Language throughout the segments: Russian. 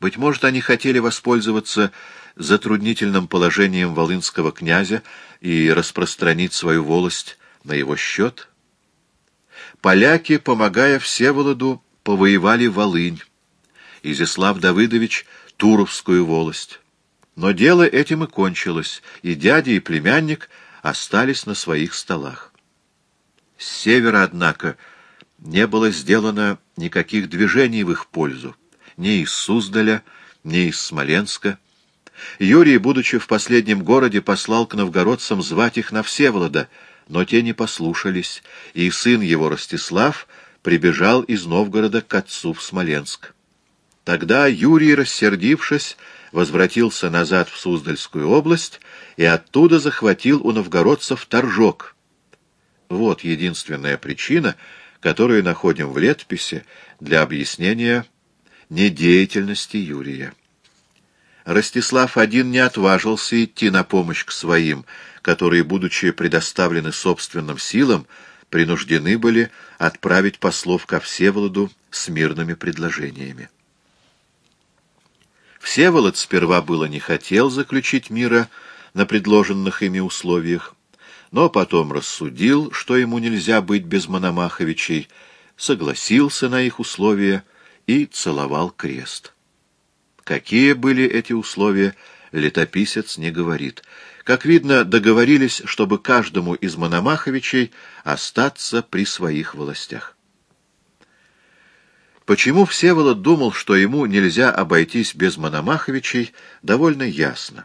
Быть может, они хотели воспользоваться затруднительным положением волынского князя и распространить свою волость на его счет? Поляки, помогая Всеволоду, повоевали Волынь, Изяслав Давыдович — Туровскую волость. Но дело этим и кончилось, и дядя, и племянник остались на своих столах. С севера, однако, не было сделано никаких движений в их пользу, ни из Суздаля, ни из Смоленска. Юрий, будучи в последнем городе, послал к новгородцам звать их на Всеволода, но те не послушались, и сын его, Ростислав, прибежал из Новгорода к отцу в Смоленск. Тогда Юрий, рассердившись, возвратился назад в Суздальскую область и оттуда захватил у новгородцев торжок. Вот единственная причина, которую находим в летописи для объяснения недеятельности Юрия. Ростислав один не отважился идти на помощь к своим, которые, будучи предоставлены собственным силам, принуждены были отправить послов ко Всеволоду с мирными предложениями. Всеволод сперва было не хотел заключить мира на предложенных ими условиях, но потом рассудил, что ему нельзя быть без Мономаховичей, согласился на их условия и целовал крест. Какие были эти условия, летописец не говорит. Как видно, договорились, чтобы каждому из Мономаховичей остаться при своих властях. Почему Всеволод думал, что ему нельзя обойтись без Мономаховичей, довольно ясно.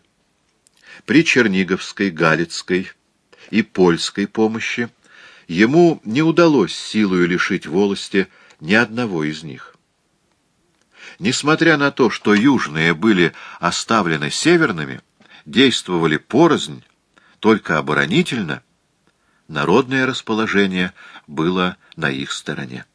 При Черниговской, Галицкой и польской помощи ему не удалось силою лишить волости ни одного из них. Несмотря на то, что южные были оставлены северными, действовали порознь, только оборонительно, народное расположение было на их стороне.